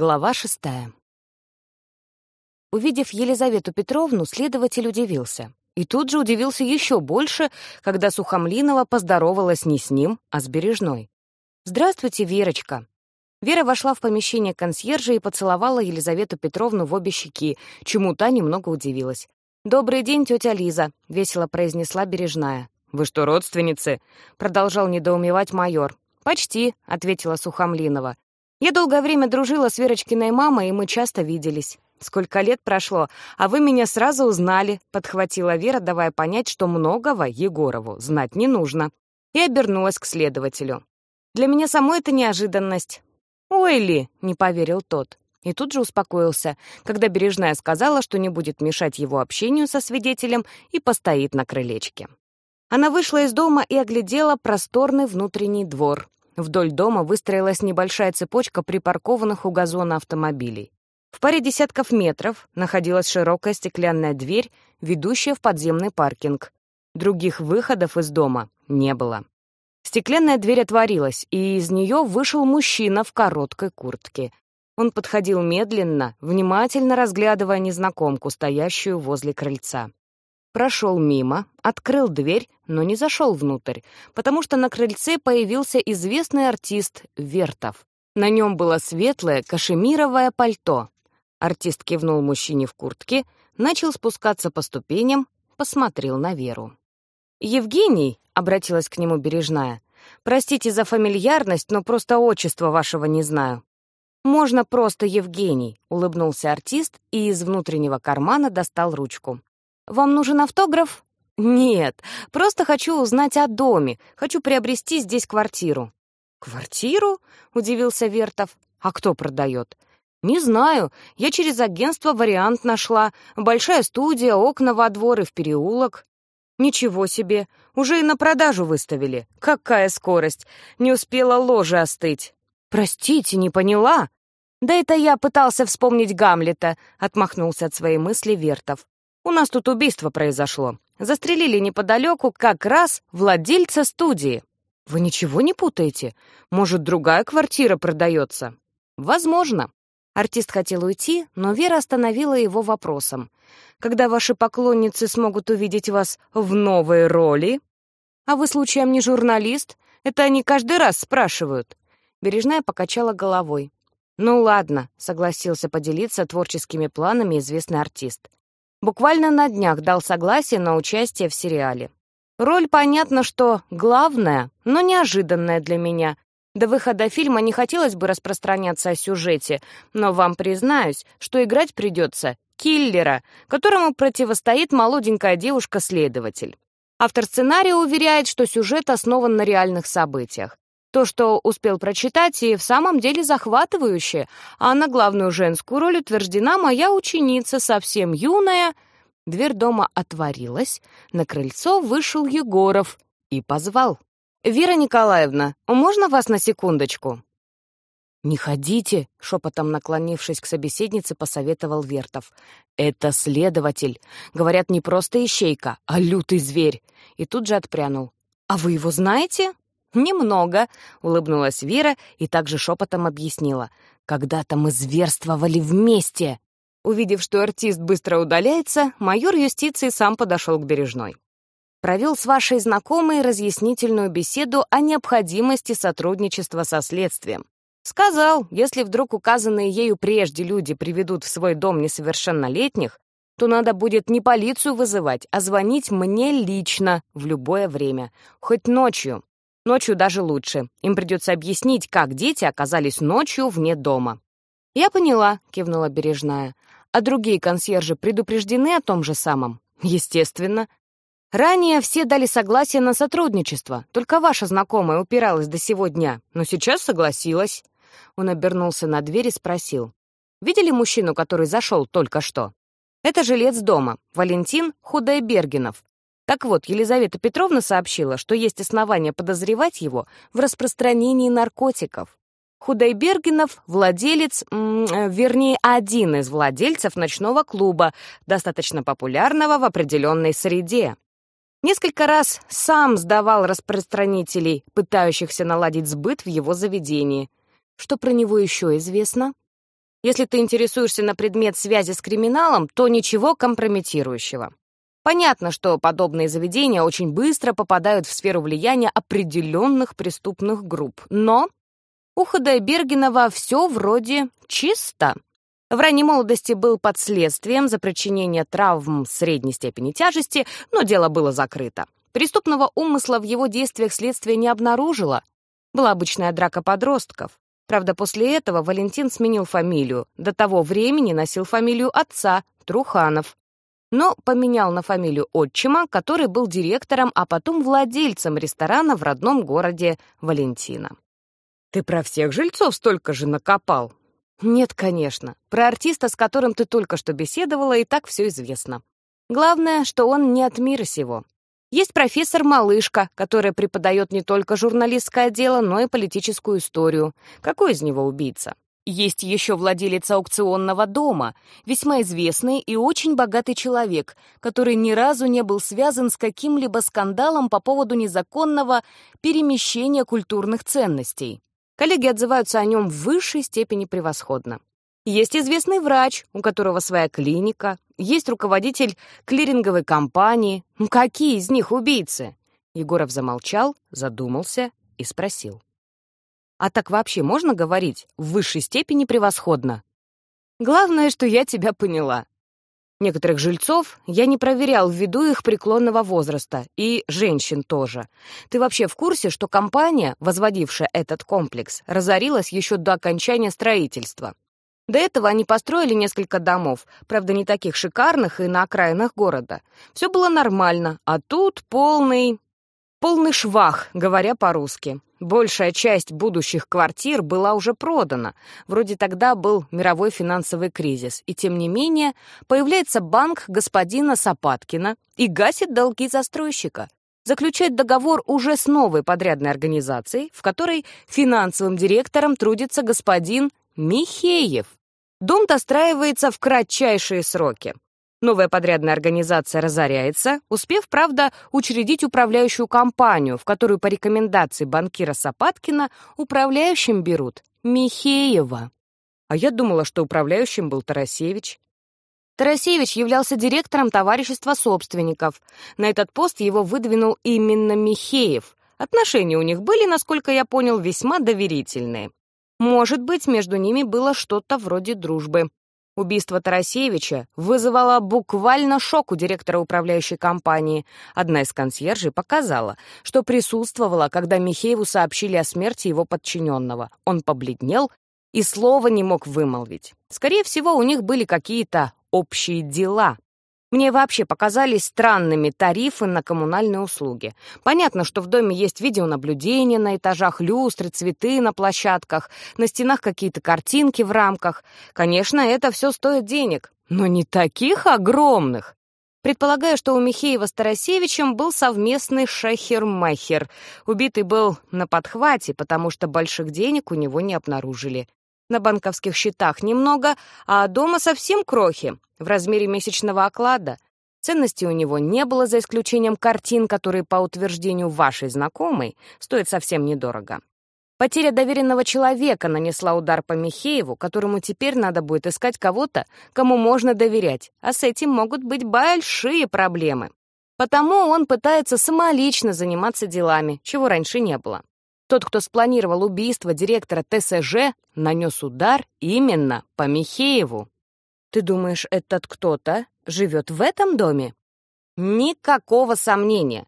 Глава шестая. Увидев Елизавету Петровну, следователь удивился. И тут же удивился еще больше, когда Сухомлинова поздоровалась не с ним, а с Бережной. «Здравствуйте, Верочка». Вера вошла в помещение консьержа и поцеловала Елизавету Петровну в обе щеки, чему та немного удивилась. «Добрый день, тетя Лиза», — весело произнесла Бережная. «Вы что, родственницы?» — продолжал недоумевать майор. «Почти», — ответила Сухомлинова. Я долгое время дружила с Верочкиной мамой, и мы часто виделись. Сколько лет прошло, а вы меня сразу узнали, подхватила Вера, давая понять, что многого Егорову знать не нужно. И обернулась к следователю. Для меня самой это неожиданность. «Ой ли!» — не поверил тот. И тут же успокоился, когда Бережная сказала, что не будет мешать его общению со свидетелем и постоит на крылечке. Она вышла из дома и оглядела просторный внутренний двор, Вдоль дома выстроилась небольшая цепочка припаркованных у газона автомобилей. В паре десятков метров находилась широкая стеклянная дверь, ведущая в подземный паркинг. Других выходов из дома не было. Стеклянная дверь отворилась, и из нее вышел мужчина в короткой куртке. Он подходил медленно, внимательно разглядывая незнакомку, стоящую возле крыльца прошел мимо, открыл дверь, но не зашел внутрь, потому что на крыльце появился известный артист Вертов. На нем было светлое кашемировое пальто. Артист кивнул мужчине в куртке, начал спускаться по ступеням, посмотрел на Веру. «Евгений», — обратилась к нему Бережная, — «простите за фамильярность, но просто отчество вашего не знаю». «Можно просто Евгений», — улыбнулся артист и из внутреннего кармана достал ручку. Вам нужен автограф? Нет, просто хочу узнать о доме. Хочу приобрести здесь квартиру. Квартиру? Удивился Вертов. А кто продает? Не знаю. Я через агентство вариант нашла. Большая студия, окна во двор и в переулок. Ничего себе. Уже и на продажу выставили. Какая скорость. Не успела ложа остыть. Простите, не поняла. Да это я пытался вспомнить Гамлета, отмахнулся от своей мысли Вертов. У нас тут убийство произошло. Застрелили неподалеку как раз владельца студии. Вы ничего не путаете? Может, другая квартира продается? Возможно. Артист хотел уйти, но Вера остановила его вопросом. «Когда ваши поклонницы смогут увидеть вас в новой роли?» «А вы, случаем, не журналист? Это они каждый раз спрашивают». Бережная покачала головой. «Ну ладно», — согласился поделиться творческими планами известный артист. Буквально на днях дал согласие на участие в сериале. Роль, понятно, что главная, но неожиданная для меня. До выхода фильма не хотелось бы распространяться о сюжете, но вам признаюсь, что играть придется киллера, которому противостоит молоденькая девушка-следователь. Автор сценария уверяет, что сюжет основан на реальных событиях. То, что успел прочитать, и в самом деле захватывающе, а на главную женскую роль утверждена моя ученица, совсем юная. Дверь дома отворилась, на крыльцо вышел Егоров и позвал. «Вера Николаевна, можно вас на секундочку?» «Не ходите», — шепотом наклонившись к собеседнице, посоветовал Вертов. «Это следователь. Говорят, не просто ищейка, а лютый зверь». И тут же отпрянул. «А вы его знаете?» «Немного», — улыбнулась Вера и также шепотом объяснила. «Когда-то мы зверствовали вместе». Увидев, что артист быстро удаляется, майор юстиции сам подошел к Бережной. Провел с вашей знакомой разъяснительную беседу о необходимости сотрудничества со следствием. Сказал, если вдруг указанные ею прежде люди приведут в свой дом несовершеннолетних, то надо будет не полицию вызывать, а звонить мне лично в любое время, хоть ночью. Ночью даже лучше. Им придется объяснить, как дети оказались ночью вне дома. «Я поняла», — кивнула Бережная. «А другие консьержи предупреждены о том же самом?» «Естественно. Ранее все дали согласие на сотрудничество, только ваша знакомая упиралась до сего дня, но сейчас согласилась». Он обернулся на дверь и спросил. «Видели мужчину, который зашел только что?» «Это жилец дома, Валентин Худайбергенов. Так вот, Елизавета Петровна сообщила, что есть основания подозревать его в распространении наркотиков. Худайбергенов — владелец, э, вернее, один из владельцев ночного клуба, достаточно популярного в определенной среде. Несколько раз сам сдавал распространителей, пытающихся наладить сбыт в его заведении. Что про него еще известно? Если ты интересуешься на предмет связи с криминалом, то ничего компрометирующего. Понятно, что подобные заведения очень быстро попадают в сферу влияния определенных преступных групп, но у Ходайбергенова все вроде чисто. В ранней молодости был под следствием за причинение травм средней степени тяжести, но дело было закрыто. Преступного умысла в его действиях следствие не обнаружило. Была обычная драка подростков. Правда, после этого Валентин сменил фамилию. До того времени носил фамилию отца, Труханов. Но поменял на фамилию отчима, который был директором, а потом владельцем ресторана в родном городе Валентина. «Ты про всех жильцов столько же накопал?» «Нет, конечно. Про артиста, с которым ты только что беседовала, и так все известно. Главное, что он не от мира сего. Есть профессор Малышка, который преподает не только журналистское дело, но и политическую историю. Какой из него убийца? Есть еще владелец аукционного дома, весьма известный и очень богатый человек, который ни разу не был связан с каким-либо скандалом по поводу незаконного перемещения культурных ценностей. Коллеги отзываются о нем в высшей степени превосходно. Есть известный врач, у которого своя клиника, есть руководитель клиринговой компании. Какие из них убийцы? Егоров замолчал, задумался и спросил. А так вообще можно говорить в высшей степени превосходно? Главное, что я тебя поняла. Некоторых жильцов я не проверял ввиду их преклонного возраста, и женщин тоже. Ты вообще в курсе, что компания, возводившая этот комплекс, разорилась еще до окончания строительства? До этого они построили несколько домов, правда, не таких шикарных и на окраинах города. Все было нормально, а тут полный... полный швах, говоря по-русски. Большая часть будущих квартир была уже продана. Вроде тогда был мировой финансовый кризис. И тем не менее, появляется банк господина Сапаткина и гасит долги застройщика. Заключает договор уже с новой подрядной организацией, в которой финансовым директором трудится господин Михеев. Дом достраивается в кратчайшие сроки. Новая подрядная организация разоряется, успев, правда, учредить управляющую компанию, в которую по рекомендации банкира Сапаткина управляющим берут Михеева. А я думала, что управляющим был Тарасевич. Тарасевич являлся директором товарищества собственников. На этот пост его выдвинул именно Михеев. Отношения у них были, насколько я понял, весьма доверительные. Может быть, между ними было что-то вроде дружбы. Убийство Тарасевича вызывало буквально шок у директора управляющей компании. Одна из консьержей показала, что присутствовала, когда Михееву сообщили о смерти его подчиненного. Он побледнел и слова не мог вымолвить. Скорее всего, у них были какие-то общие дела. Мне вообще показались странными тарифы на коммунальные услуги. Понятно, что в доме есть видеонаблюдение на этажах, люстры, цветы на площадках, на стенах какие-то картинки в рамках. Конечно, это все стоит денег, но не таких огромных. Предполагаю, что у Михеева с Тарасевичем был совместный шахер-махер. Убитый был на подхвате, потому что больших денег у него не обнаружили. На банковских счетах немного, а дома совсем крохи, в размере месячного оклада. Ценностей у него не было, за исключением картин, которые, по утверждению вашей знакомой, стоят совсем недорого. Потеря доверенного человека нанесла удар по Михееву, которому теперь надо будет искать кого-то, кому можно доверять, а с этим могут быть большие проблемы. Потому он пытается самолично заниматься делами, чего раньше не было. Тот, кто спланировал убийство директора ТСЖ, нанес удар именно по Михееву. Ты думаешь, этот кто-то живет в этом доме? Никакого сомнения.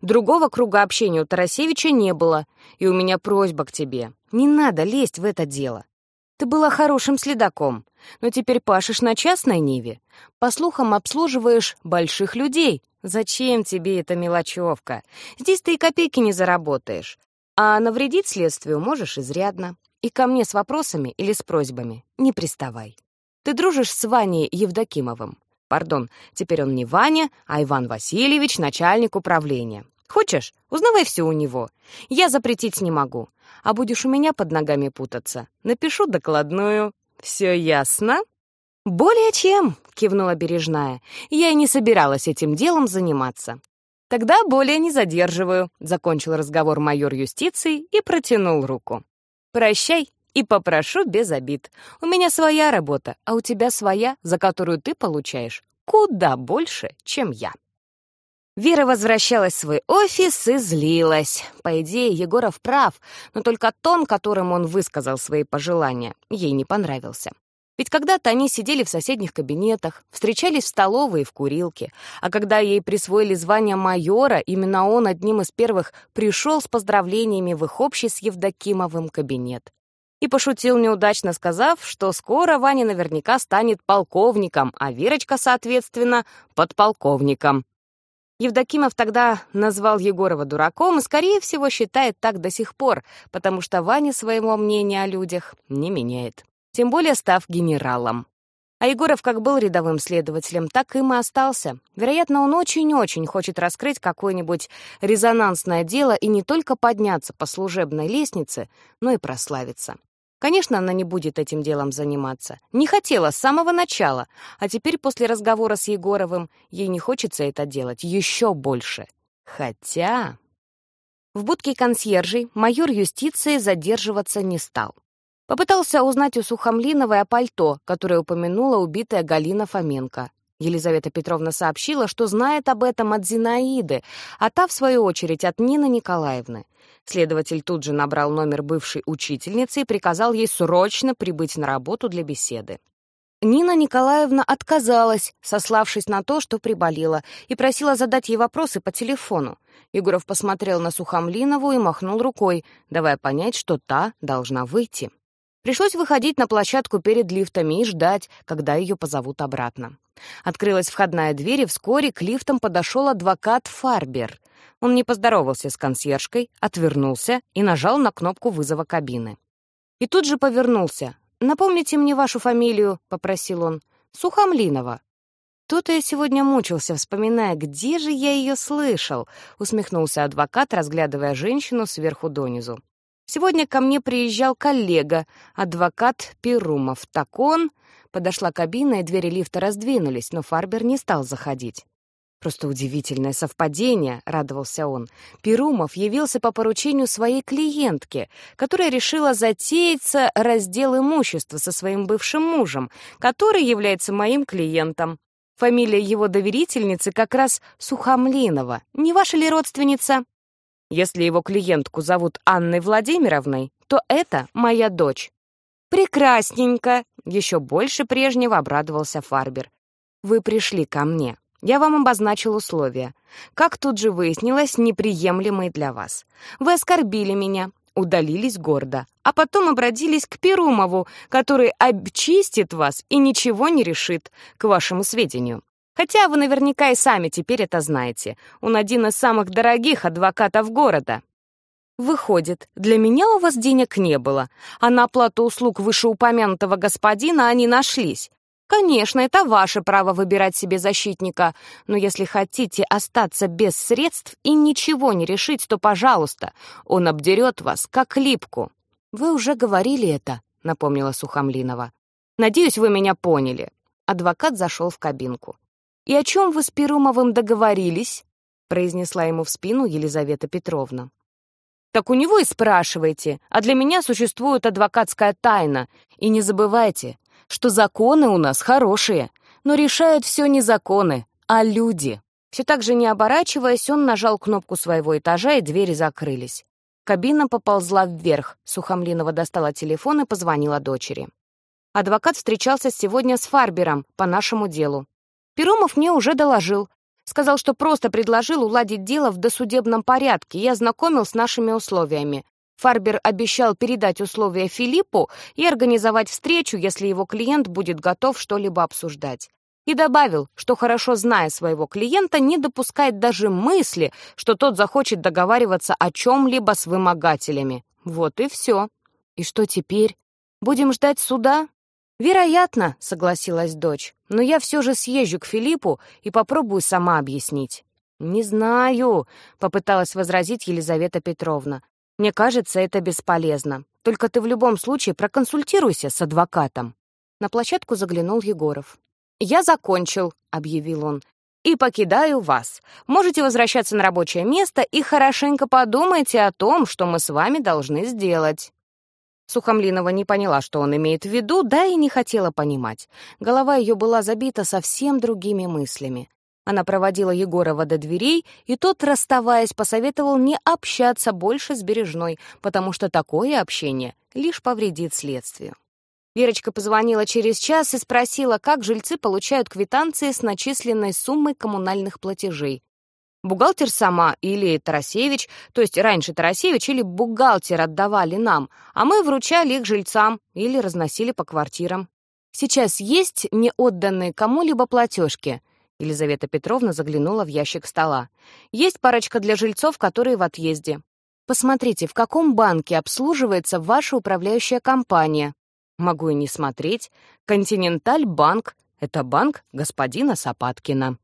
Другого круга общения у Тарасевича не было, и у меня просьба к тебе. Не надо лезть в это дело. Ты была хорошим следаком, но теперь пашешь на частной ниве. По слухам, обслуживаешь больших людей. Зачем тебе эта мелочевка? Здесь ты и копейки не заработаешь. А навредить следствию можешь изрядно. И ко мне с вопросами или с просьбами не приставай. Ты дружишь с Ваней Евдокимовым. Пардон, теперь он не Ваня, а Иван Васильевич, начальник управления. Хочешь, узнавай все у него. Я запретить не могу. А будешь у меня под ногами путаться, напишу докладную. Все ясно? Более чем, кивнула Бережная. Я и не собиралась этим делом заниматься. «Тогда более не задерживаю», — закончил разговор майор юстиции и протянул руку. «Прощай, И попрошу без обид. У меня своя работа, а у тебя своя, за которую ты получаешь куда больше, чем я. Вера возвращалась в свой офис и злилась. По идее, Егоров прав, но только тон, которым он высказал свои пожелания, ей не понравился. Ведь когда-то они сидели в соседних кабинетах, встречались в столовой и в курилке, а когда ей присвоили звание майора, именно он одним из первых пришел с поздравлениями в их общий с Евдокимовым кабинет. И пошутил неудачно, сказав, что скоро Ваня наверняка станет полковником, а Верочка, соответственно, подполковником. Евдокимов тогда назвал Егорова дураком и, скорее всего, считает так до сих пор, потому что Ваня своего мнения о людях не меняет тем более став генералом. А Егоров как был рядовым следователем, так им и остался. Вероятно, он очень-очень хочет раскрыть какое-нибудь резонансное дело и не только подняться по служебной лестнице, но и прославиться. Конечно, она не будет этим делом заниматься. Не хотела с самого начала, а теперь после разговора с Егоровым ей не хочется это делать еще больше. Хотя... В будке консьержей майор юстиции задерживаться не стал. Попытался узнать у Сухомлиновой о пальто, которое упомянула убитая Галина Фоменко. Елизавета Петровна сообщила, что знает об этом от Зинаиды, а та, в свою очередь, от Нины Николаевны. Следователь тут же набрал номер бывшей учительницы и приказал ей срочно прибыть на работу для беседы. Нина Николаевна отказалась, сославшись на то, что приболела, и просила задать ей вопросы по телефону. Егоров посмотрел на Сухомлинову и махнул рукой, давая понять, что та должна выйти. Пришлось выходить на площадку перед лифтами и ждать, когда ее позовут обратно. Открылась входная дверь, и вскоре к лифтам подошел адвокат Фарбер. Он не поздоровался с консьержкой, отвернулся и нажал на кнопку вызова кабины. И тут же повернулся. «Напомните мне вашу фамилию», — попросил он. «Сухомлинова». «То-то я сегодня мучился, вспоминая, где же я ее слышал», — усмехнулся адвокат, разглядывая женщину сверху донизу. Сегодня ко мне приезжал коллега, адвокат Перумов. Так он... Подошла кабина, и двери лифта раздвинулись, но Фарбер не стал заходить. «Просто удивительное совпадение», — радовался он. Перумов явился по поручению своей клиентки, которая решила затеяться раздел имущества со своим бывшим мужем, который является моим клиентом. Фамилия его доверительницы как раз Сухомлинова. Не ваша ли родственница?» Если его клиентку зовут Анной Владимировной, то это моя дочь. «Прекрасненько!» — еще больше прежнего обрадовался Фарбер. «Вы пришли ко мне. Я вам обозначил условия. Как тут же выяснилось, неприемлемые для вас. Вы оскорбили меня, удалились гордо, а потом обратились к Перумову, который обчистит вас и ничего не решит, к вашему сведению. Хотя вы наверняка и сами теперь это знаете. Он один из самых дорогих адвокатов города. Выходит, для меня у вас денег не было, а на оплату услуг вышеупомянутого господина они нашлись. Конечно, это ваше право выбирать себе защитника, но если хотите остаться без средств и ничего не решить, то, пожалуйста, он обдерет вас, как липку. Вы уже говорили это, напомнила Сухомлинова. Надеюсь, вы меня поняли. Адвокат зашел в кабинку. «И о чем вы с Перумовым договорились?» — произнесла ему в спину Елизавета Петровна. «Так у него и спрашивайте, а для меня существует адвокатская тайна. И не забывайте, что законы у нас хорошие, но решают все не законы, а люди». Все так же не оборачиваясь, он нажал кнопку своего этажа, и двери закрылись. Кабина поползла вверх. Сухомлинова достала телефон и позвонила дочери. Адвокат встречался сегодня с Фарбером по нашему делу. Перумов мне уже доложил. Сказал, что просто предложил уладить дело в досудебном порядке и ознакомил с нашими условиями. Фарбер обещал передать условия Филиппу и организовать встречу, если его клиент будет готов что-либо обсуждать. И добавил, что, хорошо зная своего клиента, не допускает даже мысли, что тот захочет договариваться о чем-либо с вымогателями. Вот и все. И что теперь? Будем ждать суда? «Вероятно», — согласилась дочь, «но я все же съезжу к Филиппу и попробую сама объяснить». «Не знаю», — попыталась возразить Елизавета Петровна. «Мне кажется, это бесполезно. Только ты в любом случае проконсультируйся с адвокатом». На площадку заглянул Егоров. «Я закончил», — объявил он, «и покидаю вас. Можете возвращаться на рабочее место и хорошенько подумайте о том, что мы с вами должны сделать». Сухомлинова не поняла, что он имеет в виду, да и не хотела понимать. Голова ее была забита совсем другими мыслями. Она проводила Егорова до дверей, и тот, расставаясь, посоветовал не общаться больше с Бережной, потому что такое общение лишь повредит следствию. Верочка позвонила через час и спросила, как жильцы получают квитанции с начисленной суммой коммунальных платежей. Бухгалтер сама или Тарасевич, то есть раньше Тарасевич или бухгалтер отдавали нам, а мы вручали их жильцам или разносили по квартирам. Сейчас есть неотданные кому-либо платежки. Елизавета Петровна заглянула в ящик стола. Есть парочка для жильцов, которые в отъезде. Посмотрите, в каком банке обслуживается ваша управляющая компания. Могу и не смотреть. Континенталь банк. Это банк господина Сапаткина.